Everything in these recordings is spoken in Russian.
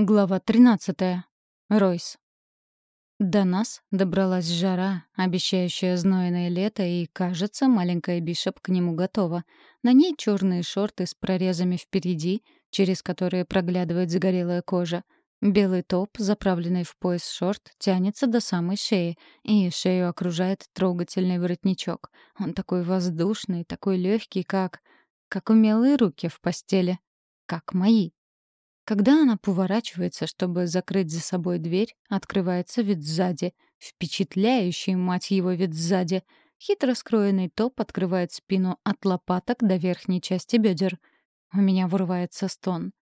Глава 13. Ройс. До нас добралась жара, обещающая знойное лето, и, кажется, маленькая Бишоп к нему готова. На ней черные шорты с прорезами впереди, через которые проглядывает загорелая кожа. Белый топ, заправленный в пояс шорт, тянется до самой шеи, и шею окружает трогательный воротничок. Он такой воздушный, такой легкий, как... как умелые руки в постели. Как мои. Когда она поворачивается, чтобы закрыть за собой дверь, открывается вид сзади. Впечатляющий, мать его, вид сзади. Хитро скроенный топ открывает спину от лопаток до верхней части бедер. У меня вырывается стон.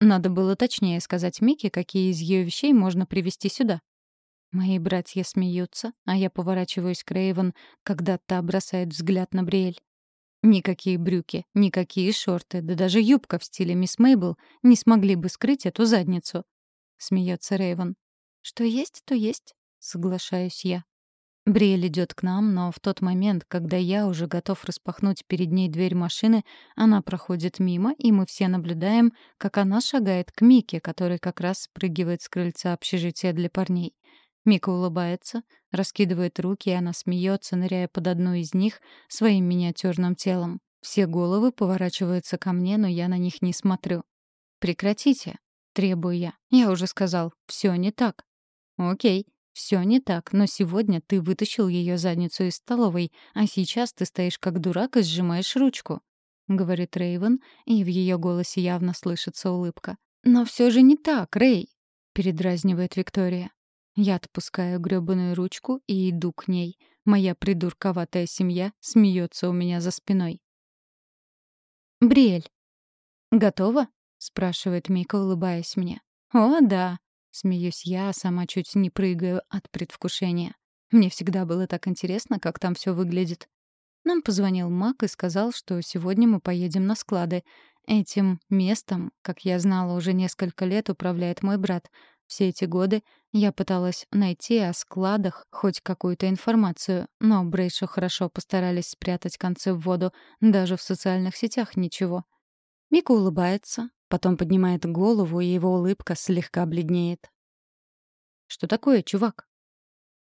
Надо было точнее сказать Мике, какие из ее вещей можно привезти сюда. Мои братья смеются, а я поворачиваюсь к Рейвен, когда та бросает взгляд на Бриэль. Никакие брюки, никакие шорты, да даже юбка в стиле мисс Мейбл не смогли бы скрыть эту задницу. Смеется Рейвен. Что есть, то есть, соглашаюсь я. Бриэль идет к нам, но в тот момент, когда я уже готов распахнуть перед ней дверь машины, она проходит мимо, и мы все наблюдаем, как она шагает к Мике, который как раз спрыгивает с крыльца общежития для парней. Мика улыбается, раскидывает руки, и она смеется, ныряя под одну из них своим миниатюрным телом. Все головы поворачиваются ко мне, но я на них не смотрю. «Прекратите», — требую я. «Я уже сказал, все не так». «Окей, все не так, но сегодня ты вытащил ее задницу из столовой, а сейчас ты стоишь как дурак и сжимаешь ручку», — говорит Рейвен, и в ее голосе явно слышится улыбка. «Но все же не так, Рей», — передразнивает Виктория. Я отпускаю грёбаную ручку и иду к ней. Моя придурковатая семья смеется у меня за спиной. «Бриэль». «Готова?» — спрашивает Мика, улыбаясь мне. «О, да», — смеюсь я, а сама чуть не прыгаю от предвкушения. Мне всегда было так интересно, как там все выглядит. Нам позвонил Мак и сказал, что сегодня мы поедем на склады. Этим местом, как я знала, уже несколько лет управляет мой брат. Все эти годы я пыталась найти о складах хоть какую-то информацию, но Брейшу хорошо постарались спрятать концы в воду, даже в социальных сетях ничего. Мика улыбается, потом поднимает голову, и его улыбка слегка бледнеет. «Что такое, чувак?»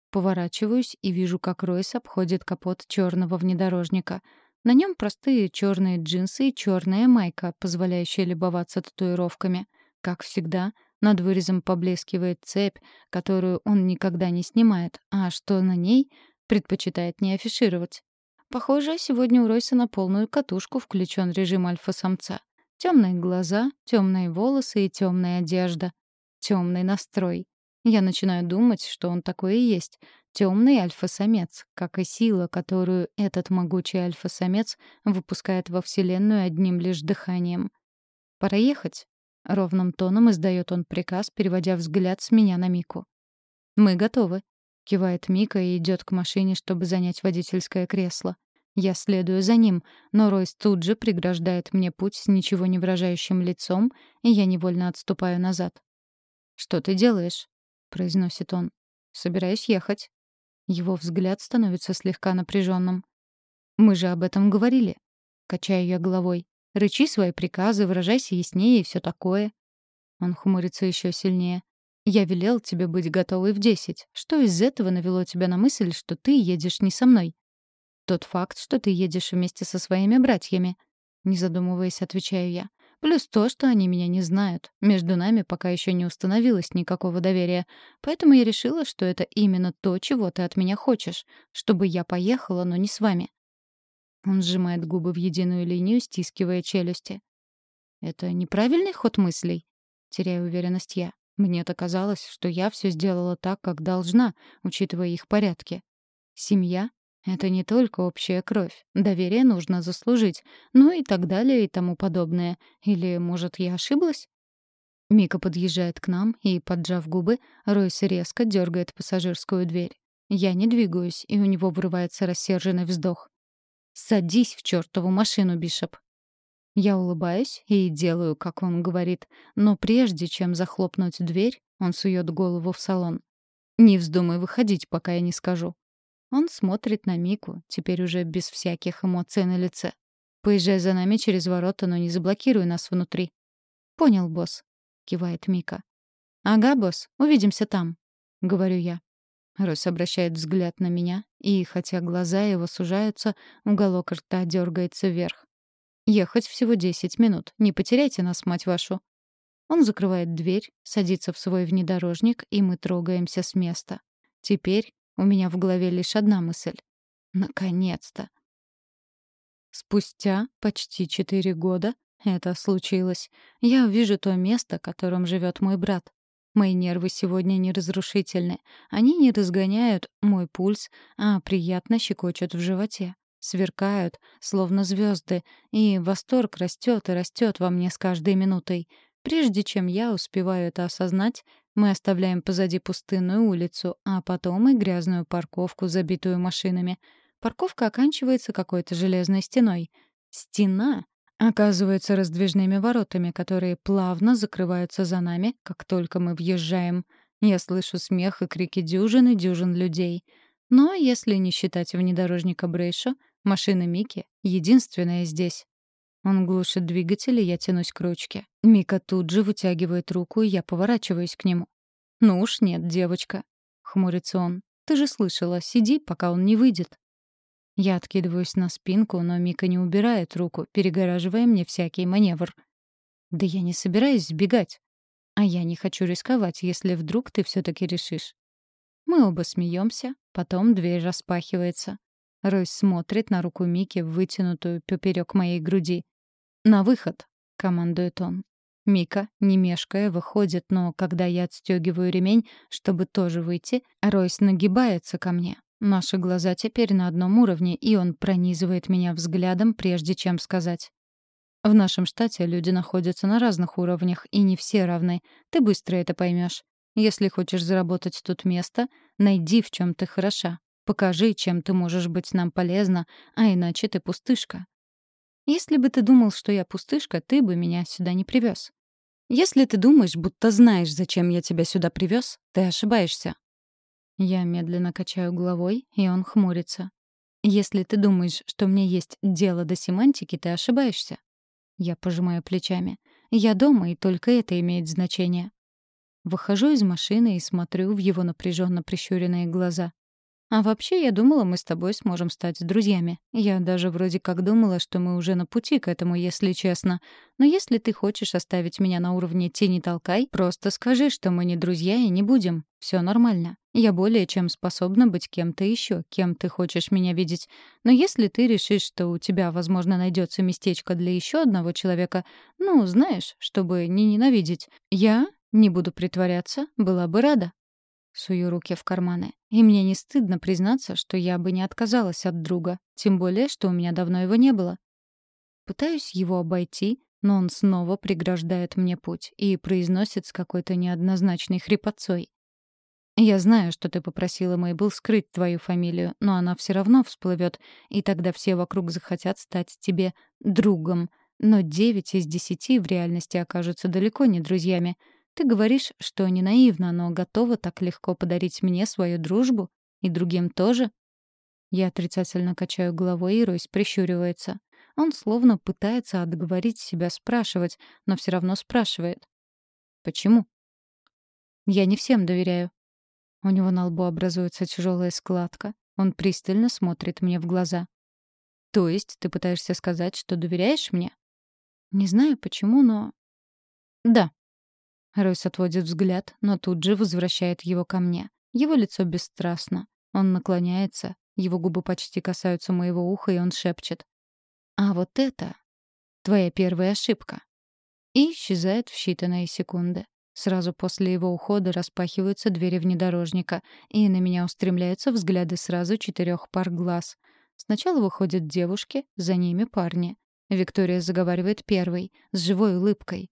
Поворачиваюсь и вижу, как Ройс обходит капот черного внедорожника. На нем простые черные джинсы и черная майка, позволяющая любоваться татуировками. Как всегда, над вырезом поблескивает цепь, которую он никогда не снимает, а что на ней, предпочитает не афишировать. Похоже, сегодня у Ройса на полную катушку включен режим альфа-самца. Темные глаза, темные волосы и темная одежда. Темный настрой. Я начинаю думать, что он такой и есть. Темный альфа-самец, как и сила, которую этот могучий альфа-самец выпускает во Вселенную одним лишь дыханием. Пора ехать. — ровным тоном издает он приказ, переводя взгляд с меня на Мику. «Мы готовы», — кивает Мика и идет к машине, чтобы занять водительское кресло. Я следую за ним, но Ройс тут же преграждает мне путь с ничего не выражающим лицом, и я невольно отступаю назад. «Что ты делаешь?» — произносит он. «Собираюсь ехать». Его взгляд становится слегка напряженным. «Мы же об этом говорили», — качаю я головой. Рычи свои приказы, выражайся яснее и все такое. Он хмурится еще сильнее. Я велел тебе быть готовой в десять. Что из этого навело тебя на мысль, что ты едешь не со мной? Тот факт, что ты едешь вместе со своими братьями. Не задумываясь, отвечаю я. Плюс то, что они меня не знают. Между нами пока еще не установилось никакого доверия. Поэтому я решила, что это именно то, чего ты от меня хочешь. Чтобы я поехала, но не с вами. Он сжимает губы в единую линию, стискивая челюсти. «Это неправильный ход мыслей?» Теряю уверенность я. Мне-то казалось, что я все сделала так, как должна, учитывая их порядки. Семья — это не только общая кровь. Доверие нужно заслужить. Ну и так далее и тому подобное. Или, может, я ошиблась? Мика подъезжает к нам и, поджав губы, Ройс резко дергает пассажирскую дверь. Я не двигаюсь, и у него вырывается рассерженный вздох. «Садись в чертову машину, Бишоп!» Я улыбаюсь и делаю, как он говорит, но прежде чем захлопнуть дверь, он сует голову в салон. «Не вздумай выходить, пока я не скажу». Он смотрит на Мику, теперь уже без всяких эмоций на лице. «Поезжай за нами через ворота, но не заблокируй нас внутри». «Понял, босс», — кивает Мика. «Ага, босс, увидимся там», — говорю я. Ройс обращает взгляд на меня, и, хотя глаза его сужаются, уголок рта дергается вверх. «Ехать всего десять минут. Не потеряйте нас, мать вашу». Он закрывает дверь, садится в свой внедорожник, и мы трогаемся с места. Теперь у меня в голове лишь одна мысль. Наконец-то. Спустя почти четыре года это случилось. Я увижу то место, которым живет мой брат. Мои нервы сегодня не разрушительны. Они не разгоняют мой пульс, а приятно щекочут в животе. Сверкают, словно звезды, и восторг растет и растет во мне с каждой минутой. Прежде чем я успеваю это осознать, мы оставляем позади пустынную улицу, а потом и грязную парковку, забитую машинами. Парковка оканчивается какой-то железной стеной. Стена оказывается раздвижными воротами, которые плавно закрываются за нами, как только мы въезжаем. Я слышу смех и крики дюжин и дюжин людей. Но если не считать внедорожника Брейша, машина Мики — единственная здесь. Он глушит двигатель, и я тянусь к ручке. Мика тут же вытягивает руку, и я поворачиваюсь к нему. «Ну уж нет, девочка», — хмурится он. «Ты же слышала, сиди, пока он не выйдет». Я откидываюсь на спинку, но Мика не убирает руку, перегораживая мне всякий маневр. Да я не собираюсь сбегать. А я не хочу рисковать, если вдруг ты все таки решишь. Мы оба смеемся, потом дверь распахивается. Ройс смотрит на руку Мики, вытянутую поперек моей груди. «На выход!» — командует он. Мика, не мешкая, выходит, но когда я отстегиваю ремень, чтобы тоже выйти, Ройс нагибается ко мне, Наши глаза теперь на одном уровне, и он пронизывает меня взглядом, прежде чем сказать. В нашем штате люди находятся на разных уровнях, и не все равны. Ты быстро это поймешь. Если хочешь заработать тут место, найди, в чем ты хороша. Покажи, чем ты можешь быть нам полезна, а иначе ты пустышка. Если бы ты думал, что я пустышка, ты бы меня сюда не привез. Если ты думаешь, будто знаешь, зачем я тебя сюда привез, ты ошибаешься. Я медленно качаю головой, и он хмурится. «Если ты думаешь, что мне есть дело до семантики, ты ошибаешься». Я пожимаю плечами. «Я дома, и только это имеет значение». Выхожу из машины и смотрю в его напряженно прищуренные глаза. А вообще, я думала, мы с тобой сможем стать друзьями. Я даже вроде как думала, что мы уже на пути к этому, если честно. Но если ты хочешь оставить меня на уровне тени толкай, просто скажи, что мы не друзья и не будем. Все нормально. Я более чем способна быть кем-то еще, кем ты хочешь меня видеть. Но если ты решишь, что у тебя, возможно, найдется местечко для еще одного человека, ну, знаешь, чтобы не ненавидеть, я не буду притворяться, была бы рада. Сую руки в карманы. И мне не стыдно признаться, что я бы не отказалась от друга, тем более, что у меня давно его не было. Пытаюсь его обойти, но он снова преграждает мне путь и произносит с какой-то неоднозначной хрипотцой. «Я знаю, что ты попросила Мейбл скрыть твою фамилию, но она все равно всплывет, и тогда все вокруг захотят стать тебе другом. Но девять из десяти в реальности окажутся далеко не друзьями. Ты говоришь, что не наивна, но готова так легко подарить мне свою дружбу? И другим тоже?» Я отрицательно качаю головой, и Ройс прищуривается. Он словно пытается отговорить себя спрашивать, но все равно спрашивает. «Почему?» «Я не всем доверяю». У него на лбу образуется тяжелая складка. Он пристально смотрит мне в глаза. «То есть ты пытаешься сказать, что доверяешь мне?» «Не знаю почему, но...» «Да», Ройс отводит взгляд, но тут же возвращает его ко мне. Его лицо бесстрастно. Он наклоняется, его губы почти касаются моего уха, и он шепчет. «А вот это твоя первая ошибка». И исчезает в считанные секунды. Сразу после его ухода распахиваются двери внедорожника, и на меня устремляются взгляды сразу четырех пар глаз. Сначала выходят девушки, за ними парни. Виктория заговаривает первой, с живой улыбкой.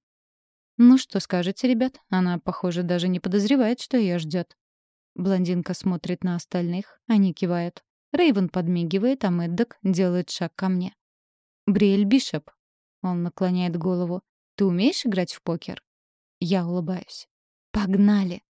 «Ну что скажете, ребят? Она, похоже, даже не подозревает, что ее ждет. Блондинка смотрит на остальных, они кивают. Рейвен подмигивает, а Мэддок делает шаг ко мне. «Бриэль Бишоп». Он наклоняет голову. «Ты умеешь играть в покер?» Я улыбаюсь. «Погнали!»